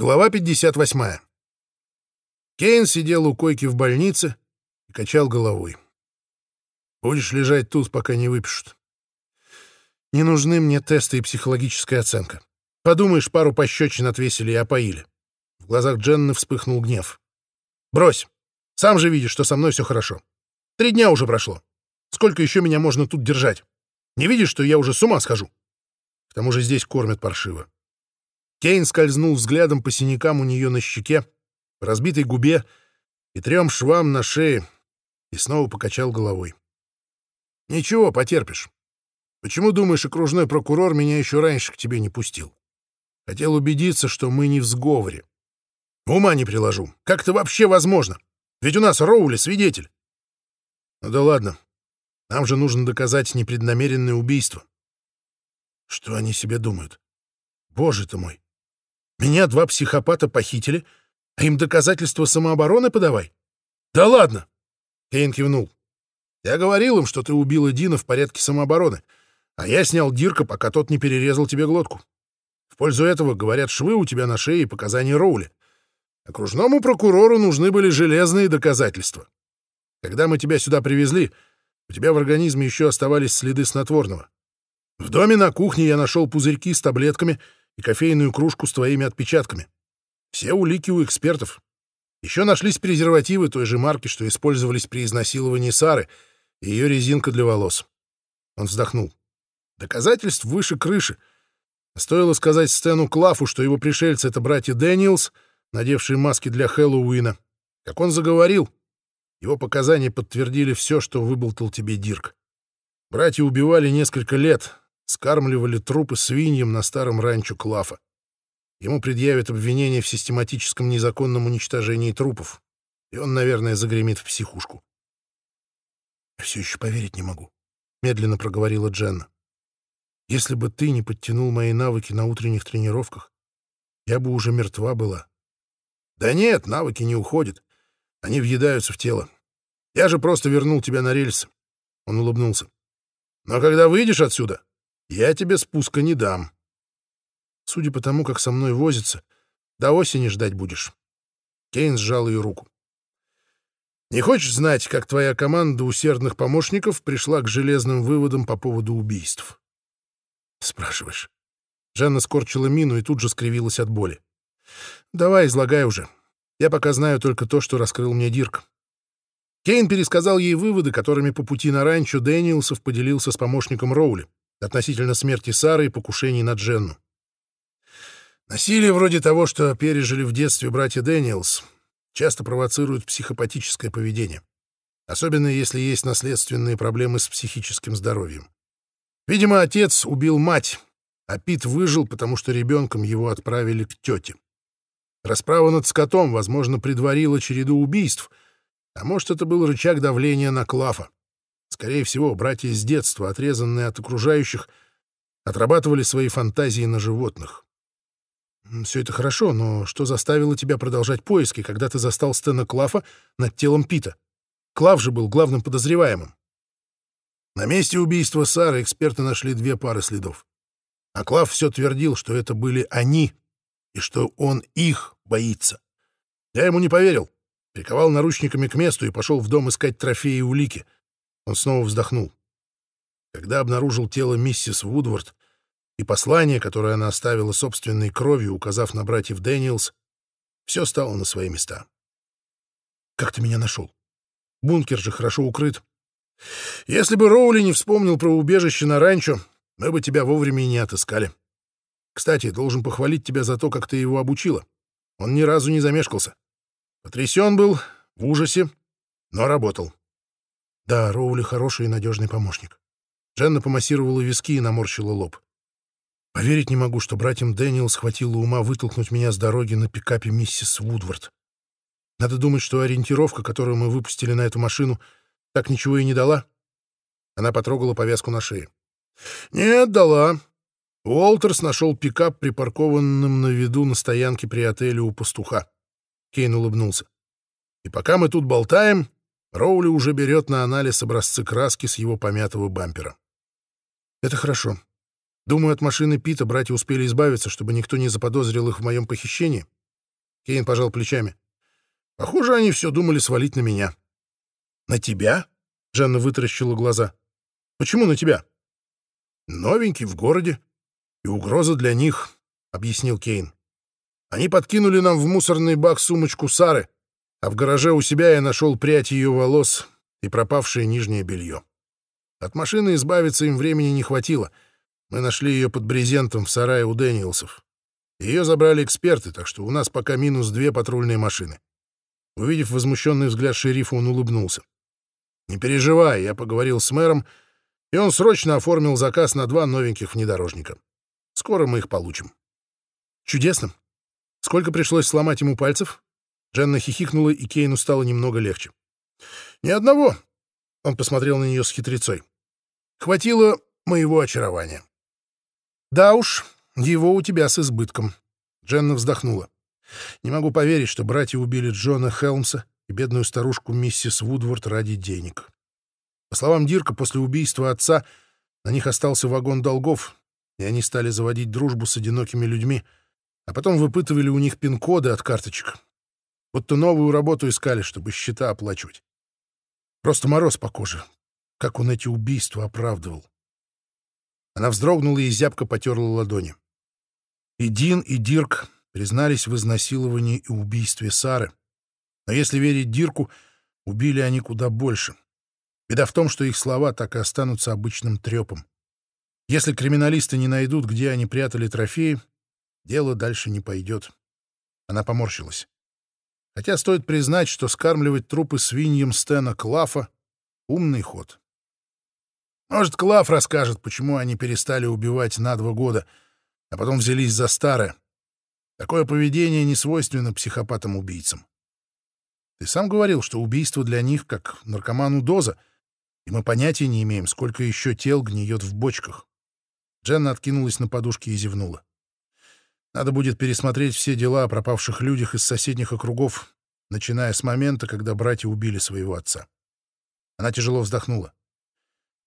Глава 58. Кейн сидел у койки в больнице и качал головой. «Будешь лежать тут, пока не выпишут. Не нужны мне тесты и психологическая оценка. Подумаешь, пару пощечин отвесили и опоили». В глазах Дженны вспыхнул гнев. «Брось! Сам же видишь, что со мной все хорошо. Три дня уже прошло. Сколько еще меня можно тут держать? Не видишь, что я уже с ума схожу? К тому же здесь кормят паршиво. Кейн скользнул взглядом по синякам у нее на щеке, по разбитой губе и трем швам на шее и снова покачал головой. «Ничего, потерпишь. Почему, думаешь, окружной прокурор меня еще раньше к тебе не пустил? Хотел убедиться, что мы не в сговоре. Ума не приложу. Как это вообще возможно? Ведь у нас Роули свидетель. Ну да ладно. Нам же нужно доказать непреднамеренное убийство. Что они себе думают? Боже ты мой! Меня два психопата похитили, а им доказательства самообороны подавай? Да ладно! Кейн кивнул. Я говорил им, что ты убила Дина в порядке самообороны, а я снял Дирка, пока тот не перерезал тебе глотку. В пользу этого, говорят, швы у тебя на шее и показания Роули. Окружному прокурору нужны были железные доказательства. Когда мы тебя сюда привезли, у тебя в организме еще оставались следы снотворного. В доме на кухне я нашел пузырьки с таблетками — и кофейную кружку с твоими отпечатками. Все улики у экспертов. Еще нашлись презервативы той же марки, что использовались при изнасиловании Сары, и ее резинка для волос. Он вздохнул. Доказательств выше крыши. стоило сказать Стэну Клафу, что его пришельцы — это братья Дэниелс, надевшие маски для Хэллоуина. Как он заговорил, его показания подтвердили все, что выболтал тебе Дирк. Братья убивали несколько лет, скармливали трупы свиньям на старом ранчо Клафа. Ему предъявят обвинение в систематическом незаконном уничтожении трупов, и он, наверное, загремит в психушку. «Я все еще поверить не могу», — медленно проговорила Дженна. «Если бы ты не подтянул мои навыки на утренних тренировках, я бы уже мертва была». «Да нет, навыки не уходят. Они въедаются в тело. Я же просто вернул тебя на рельсы». Он улыбнулся. «Но когда выйдешь отсюда, я тебе спуска не дам. Судя по тому, как со мной возится, до осени ждать будешь. Кейн сжал ее руку. Не хочешь знать, как твоя команда усердных помощников пришла к железным выводам по поводу убийств? Спрашиваешь. Дженна скорчила мину и тут же скривилась от боли. Давай, излагай уже. Я пока знаю только то, что раскрыл мне Дирк. Кейн пересказал ей выводы, которыми по пути на ранчо Дэниелсов поделился с помощником Роули относительно смерти Сары и покушений на Дженну. Насилие вроде того, что пережили в детстве братья Дэниелс, часто провоцирует психопатическое поведение, особенно если есть наследственные проблемы с психическим здоровьем. Видимо, отец убил мать, а Пит выжил, потому что ребенком его отправили к тете. Расправа над скотом, возможно, предварила череду убийств, а может, это был рычаг давления на Клафа. Скорее всего, братья с детства, отрезанные от окружающих, отрабатывали свои фантазии на животных. Все это хорошо, но что заставило тебя продолжать поиски, когда ты застал Стэна Клафа над телом Пита? Клав же был главным подозреваемым. На месте убийства Сары эксперты нашли две пары следов. А Клав все твердил, что это были они, и что он их боится. Я ему не поверил. Приковал наручниками к месту и пошел в дом искать трофеи и улики — он снова вздохнул. Когда обнаружил тело миссис Вудвард и послание, которое она оставила собственной кровью, указав на братьев Дэниелс, все стало на свои места. «Как ты меня нашел? Бункер же хорошо укрыт. Если бы Роули не вспомнил про убежище на ранчо, мы бы тебя вовремя и не отыскали. Кстати, должен похвалить тебя за то, как ты его обучила. Он ни разу не замешкался. Потрясен был, в ужасе, но работал. Да, Роули хороший и надежный помощник. Дженна помассировала виски и наморщила лоб. Поверить не могу, что братьям Дэниел схватило ума вытолкнуть меня с дороги на пикапе миссис Вудвард. Надо думать, что ориентировка, которую мы выпустили на эту машину, так ничего и не дала. Она потрогала повязку на шее. Нет, дала. Уолтерс нашел пикап, припаркованным на виду на стоянке при отеле у пастуха. Кейн улыбнулся. И пока мы тут болтаем, Роули уже берет на анализ образцы краски с его помятого бампера. Это хорошо. Думаю, от машины Пита братья успели избавиться, чтобы никто не заподозрил их в моем похищении. Кейн пожал плечами. Похоже, они все думали свалить на меня. На тебя? Дженна вытаращила глаза. Почему на тебя? Новенький в городе. И угроза для них, объяснил Кейн. Они подкинули нам в мусорный бак сумочку Сары, а в гараже у себя я нашел прядь ее волос и пропавшее нижнее белье. От машины избавиться им времени не хватило. Мы нашли ее под брезентом в сарае у Дэниелсов. Ее забрали эксперты, так что у нас пока минус две патрульные машины. Увидев возмущенный взгляд шерифа, он улыбнулся. «Не переживай, я поговорил с мэром, и он срочно оформил заказ на два новеньких внедорожника. Скоро мы их получим». «Чудесно. Сколько пришлось сломать ему пальцев?» Дженна хихикнула, и Кейну стало немного легче. «Ни одного!» — он посмотрел на нее с хитрецой. «Хватило моего очарования». «Да уж, его у тебя с избытком». Дженна вздохнула. «Не могу поверить, что братья убили Джона Хелмса и бедную старушку миссис Вудворд ради денег. По словам Дирка, после убийства отца на них остался вагон долгов, и они стали заводить дружбу с одинокими людьми, а потом выпытывали у них пин-коды от карточек. Будто новую работу искали, чтобы счета оплачивать. Просто мороз по коже. Как он эти убийства оправдывал. Она вздрогнула и зябко потерла ладони. И Дин, и Дирк признались в изнасиловании и убийстве Сары. Но если верить Дирку, убили они куда больше. Беда в том, что их слова так и останутся обычным трепом. Если криминалисты не найдут, где они прятали трофеи, дело дальше не пойдет. Она поморщилась. Хотя стоит признать, что скармливать трупы свиньям Стена Клафа — умный ход. Может, Клаф расскажет, почему они перестали убивать на два года, а потом взялись за старое. Такое поведение не свойственно психопатам-убийцам. Ты сам говорил, что убийство для них как наркоману доза, и мы понятия не имеем, сколько еще тел гниет в бочках. Дженна откинулась на подушке и зевнула. Надо будет пересмотреть все дела о пропавших людях из соседних округов, начиная с момента, когда братья убили своего отца. Она тяжело вздохнула.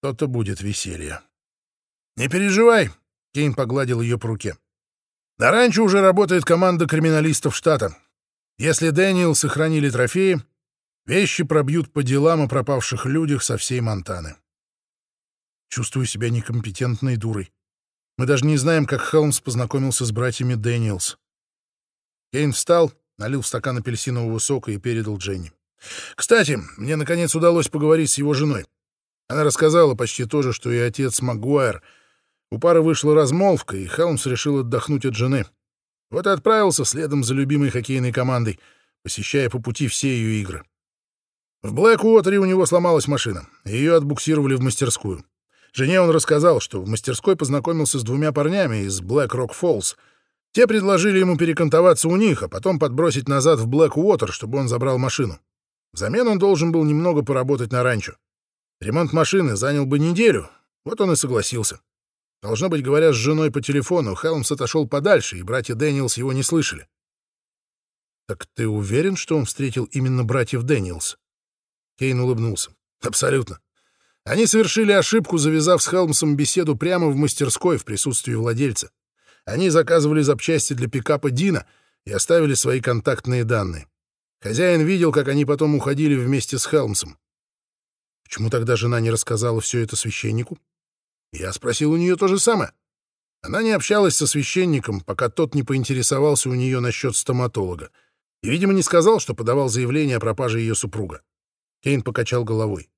То-то будет веселье. «Не переживай», — Кейн погладил ее по руке. «На ранчо уже работает команда криминалистов штата. Если Дэниел сохранили трофеи, вещи пробьют по делам о пропавших людях со всей Монтаны. Чувствую себя некомпетентной дурой. Мы даже не знаем, как Хелмс познакомился с братьями Дэниелс. Кейн встал, налил в стакан апельсинового сока и передал Дженне. «Кстати, мне, наконец, удалось поговорить с его женой. Она рассказала почти то же, что и отец Магуайр. У пары вышла размолвка, и Хелмс решил отдохнуть от жены. Вот и отправился следом за любимой хоккейной командой, посещая по пути все ее игры. В Блэк-Уотере у него сломалась машина, и ее отбуксировали в мастерскую. Жене он рассказал, что в мастерской познакомился с двумя парнями из Блэк-Рок-Фоллс. Те предложили ему перекантоваться у них, а потом подбросить назад в Блэк-Уотер, чтобы он забрал машину. Взамен он должен был немного поработать на ранчо. Ремонт машины занял бы неделю, вот он и согласился. Должно быть, говоря с женой по телефону, Хелмс отошел подальше, и братья Дэниелс его не слышали. «Так ты уверен, что он встретил именно братьев Дэниелс?» Кейн улыбнулся. «Абсолютно. Они совершили ошибку, завязав с Хелмсом беседу прямо в мастерской в присутствии владельца. Они заказывали запчасти для пикапа Дина и оставили свои контактные данные. Хозяин видел, как они потом уходили вместе с Хелмсом. Почему тогда жена не рассказала все это священнику? Я спросил у нее то же самое. Она не общалась со священником, пока тот не поинтересовался у нее насчет стоматолога. И, видимо, не сказал, что подавал заявление о пропаже ее супруга. Кейн покачал головой.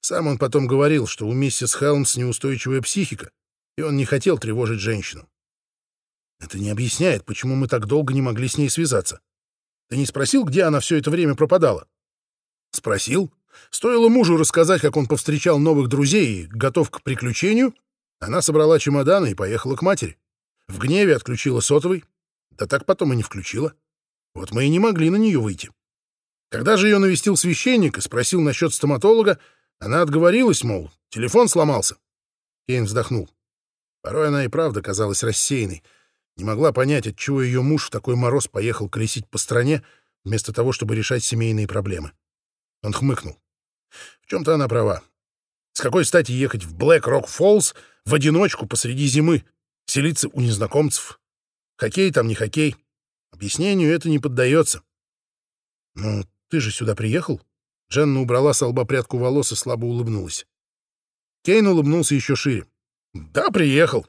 Сам он потом говорил, что у миссис Хелмс неустойчивая психика, и он не хотел тревожить женщину. Это не объясняет, почему мы так долго не могли с ней связаться. Ты не спросил, где она все это время пропадала? Спросил, Стоило мужу рассказать, как он повстречал новых друзей и готов к приключению, она собрала чемоданы и поехала к матери. В гневе отключила сотовый, да так потом и не включила. Вот мы и не могли на нее выйти. Когда же ее навестил священник и спросил насчет стоматолога, она отговорилась, мол, телефон сломался. Кейн вздохнул. Порой она и правда казалась рассеянной. Не могла понять, отчего ее муж в такой мороз поехал колесить по стране, вместо того, чтобы решать семейные проблемы. Он хмыкнул. В чем-то она права. С какой стати ехать в Блэк-Рок-Фоллс в одиночку посреди зимы, селиться у незнакомцев? Хоккей там не хоккей. Объяснению это не поддается. «Ну, ты же сюда приехал?» Дженна убрала с лба волос и слабо улыбнулась. Кейн улыбнулся еще шире. «Да, приехал.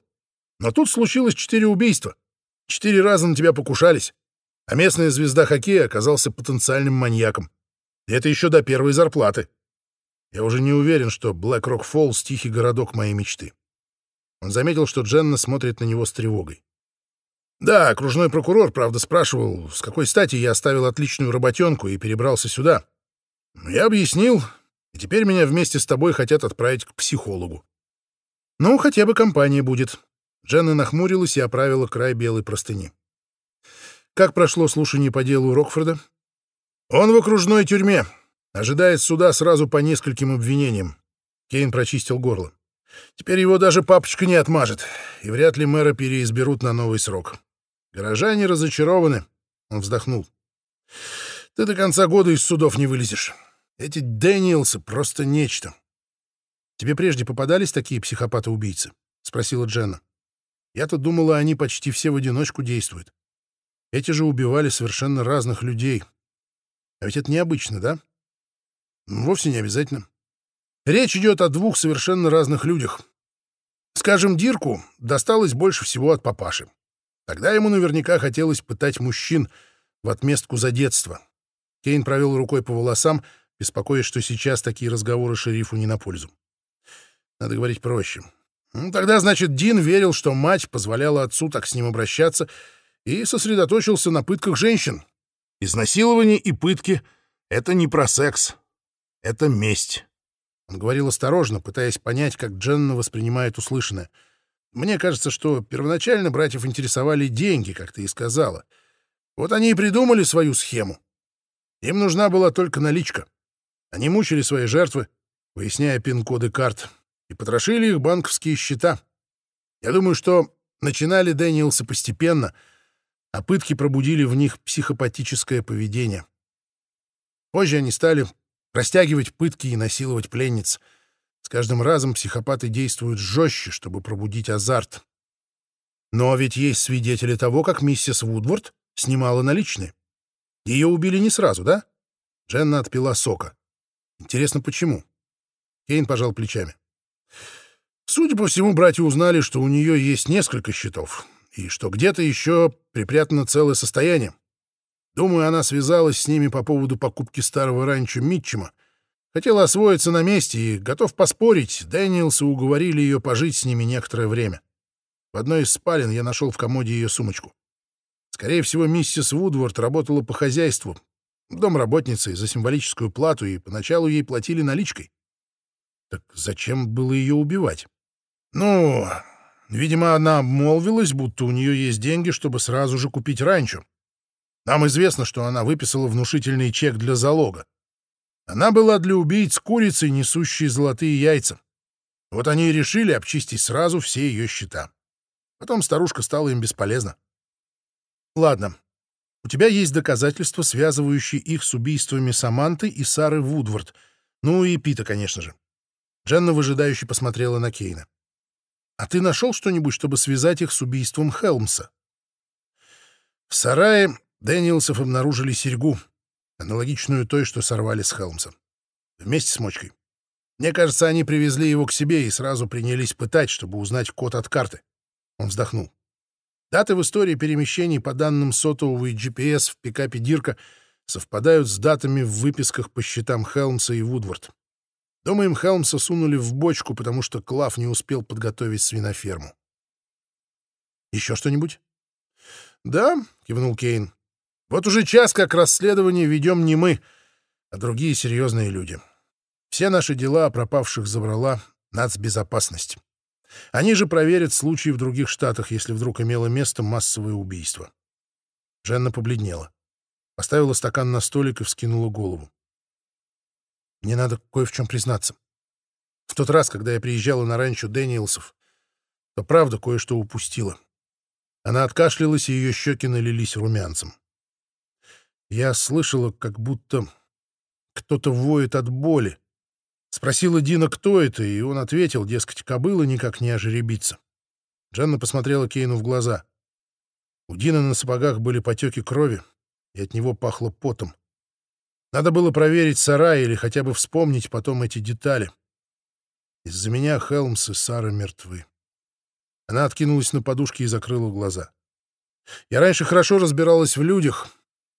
Но тут случилось четыре убийства. Четыре раза на тебя покушались. А местная звезда хоккея оказался потенциальным маньяком. И это еще до первой зарплаты. Я уже не уверен, что Блэк Рок Фоллс — тихий городок моей мечты». Он заметил, что Дженна смотрит на него с тревогой. Да, окружной прокурор, правда, спрашивал, с какой стати я оставил отличную работенку и перебрался сюда. Но я объяснил, и теперь меня вместе с тобой хотят отправить к психологу. Ну, хотя бы компания будет. Дженна нахмурилась и оправила край белой простыни. Как прошло слушание по делу Рокфорда? Он в окружной тюрьме. Ожидает суда сразу по нескольким обвинениям. Кейн прочистил горло. Теперь его даже папочка не отмажет, и вряд ли мэра переизберут на новый срок. Горожане разочарованы. Он вздохнул. Ты до конца года из судов не вылезешь. Эти Дэниелсы просто нечто. Тебе прежде попадались такие психопаты-убийцы? Спросила Дженна. Я-то думала, они почти все в одиночку действуют. Эти же убивали совершенно разных людей. А ведь это необычно, да? Вовсе не обязательно. Речь идет о двух совершенно разных людях. Скажем, Дирку досталось больше всего от папаши. Тогда ему наверняка хотелось пытать мужчин в отместку за детство. Кейн провел рукой по волосам, беспокоясь, что сейчас такие разговоры шерифу не на пользу. Надо говорить проще. Ну, тогда, значит, Дин верил, что мать позволяла отцу так с ним обращаться, и сосредоточился на пытках женщин. Изнасилование и пытки — это не про секс. Это месть. Он говорил осторожно, пытаясь понять, как Дженна воспринимает услышанное — мне кажется, что первоначально братьев интересовали деньги, как ты и сказала. Вот они и придумали свою схему. Им нужна была только наличка. Они мучили свои жертвы, выясняя пин-коды карт, и потрошили их банковские счета. Я думаю, что начинали Дэниелсы постепенно, а пытки пробудили в них психопатическое поведение. Позже они стали растягивать пытки и насиловать пленниц — с каждым разом психопаты действуют жестче, чтобы пробудить азарт. Но ведь есть свидетели того, как миссис Вудворд снимала наличные. Ее убили не сразу, да? Дженна отпила сока. Интересно, почему? Кейн пожал плечами. Судя по всему, братья узнали, что у нее есть несколько счетов, и что где-то еще припрятано целое состояние. Думаю, она связалась с ними по поводу покупки старого ранчо Митчема — Хотела освоиться на месте и, готов поспорить, Дэниелсы уговорили ее пожить с ними некоторое время. В одной из спален я нашел в комоде ее сумочку. Скорее всего, миссис Вудворд работала по хозяйству, домработницей за символическую плату, и поначалу ей платили наличкой. Так зачем было ее убивать? Ну, видимо, она обмолвилась, будто у нее есть деньги, чтобы сразу же купить ранчо. Нам известно, что она выписала внушительный чек для залога. Она была для убийц курицей, несущей золотые яйца. Вот они и решили обчистить сразу все ее счета. Потом старушка стала им бесполезна. Ладно, у тебя есть доказательства, связывающие их с убийствами Саманты и Сары Вудвард. Ну и Пита, конечно же. Дженна выжидающе посмотрела на Кейна. «А ты нашел что-нибудь, чтобы связать их с убийством Хелмса?» В сарае Дэниелсов обнаружили серьгу, аналогичную той, что сорвали с Хелмса. Вместе с мочкой. Мне кажется, они привезли его к себе и сразу принялись пытать, чтобы узнать код от карты. Он вздохнул. Даты в истории перемещений по данным сотового и GPS в пикапе Дирка совпадают с датами в выписках по счетам Хелмса и Вудвард. Думаем, Хелмса сунули в бочку, потому что Клав не успел подготовить свиноферму. «Еще что-нибудь?» «Да», — кивнул Кейн. Вот уже час как расследование ведем не мы, а другие серьезные люди. Все наши дела о пропавших забрала нацбезопасность. Они же проверят случаи в других штатах, если вдруг имело место массовое убийство. Женна побледнела. Поставила стакан на столик и вскинула голову. Мне надо кое в чем признаться. В тот раз, когда я приезжала на ранчо Дэниелсов, то правда кое-что упустила. Она откашлялась, и ее щеки налились румянцем. Я слышала, как будто кто-то воет от боли. Спросила Дина, кто это, и он ответил, дескать, кобыла никак не ожеребится. Джанна посмотрела Кейну в глаза. У Дина на сапогах были потеки крови, и от него пахло потом. Надо было проверить сарай или хотя бы вспомнить потом эти детали. Из-за меня Хелмс и Сара мертвы. Она откинулась на подушке и закрыла глаза. Я раньше хорошо разбиралась в людях.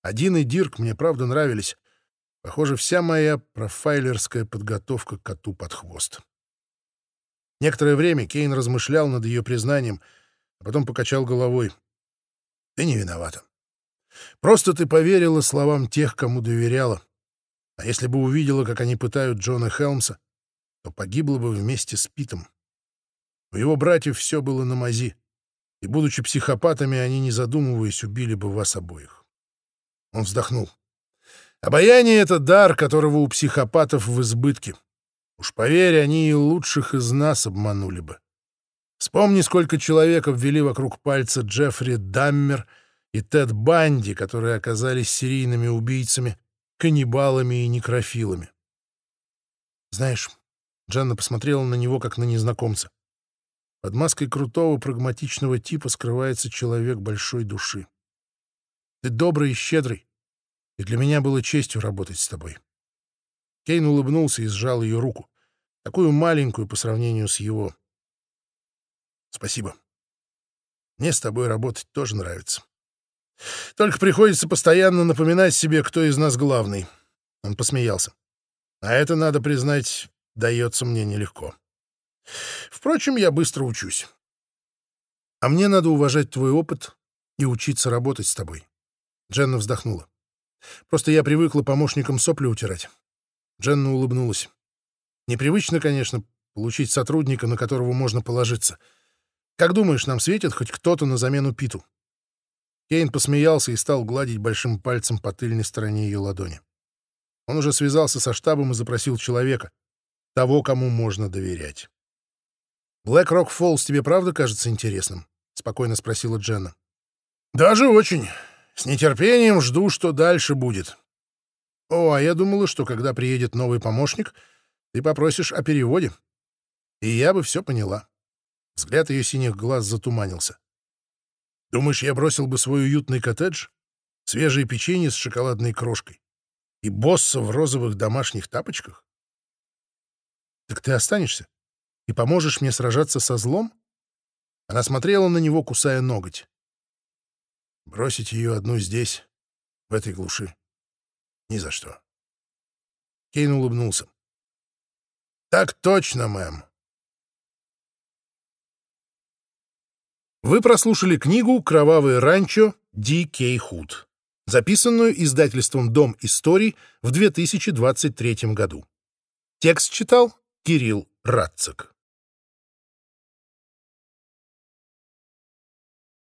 Один и Дирк мне правда нравились. Похоже, вся моя профайлерская подготовка коту под хвост. Некоторое время Кейн размышлял над ее признанием, а потом покачал головой. «Ты не виновата. Просто ты поверила словам тех, кому доверяла. А если бы увидела, как они пытают Джона Хелмса, то погибла бы вместе с Питом. У его братьев все было на мази, и, будучи психопатами, они, не задумываясь, убили бы вас обоих. Он вздохнул. Обаяние — это дар, которого у психопатов в избытке. Уж поверь, они и лучших из нас обманули бы. Вспомни, сколько человек обвели вокруг пальца Джеффри Даммер и Тед Банди, которые оказались серийными убийцами, каннибалами и некрофилами. Знаешь, Джанна посмотрела на него, как на незнакомца. Под маской крутого, прагматичного типа скрывается человек большой души. Ты добрый и щедрый, и для меня было честью работать с тобой. Кейн улыбнулся и сжал ее руку, такую маленькую по сравнению с его. Спасибо. Мне с тобой работать тоже нравится. Только приходится постоянно напоминать себе, кто из нас главный. Он посмеялся. А это, надо признать, дается мне нелегко. Впрочем, я быстро учусь. А мне надо уважать твой опыт и учиться работать с тобой. Дженна вздохнула. Просто я привыкла помощникам сопли утирать. Дженна улыбнулась. Непривычно, конечно, получить сотрудника, на которого можно положиться. Как думаешь, нам светит хоть кто-то на замену Питу? Кейн посмеялся и стал гладить большим пальцем по тыльной стороне ее ладони. Он уже связался со штабом и запросил человека, того, кому можно доверять. «Блэк Рок Фоллс тебе правда кажется интересным?» — спокойно спросила Дженна. «Даже очень. С нетерпением жду, что дальше будет. О, а я думала, что когда приедет новый помощник, ты попросишь о переводе. И я бы все поняла». Взгляд ее синих глаз затуманился. «Думаешь, я бросил бы свой уютный коттедж? Свежее печенье с шоколадной крошкой? И босса в розовых домашних тапочках? Так ты останешься?» и поможешь мне сражаться со злом?» Она смотрела на него, кусая ноготь. «Бросить ее одну здесь, в этой глуши? Ни за что». Кейн улыбнулся. «Так точно, мэм». Вы прослушали книгу «Кровавое ранчо» Ди Кей Худ, записанную издательством «Дом историй» в 2023 году. Текст читал Кирилл Радцик.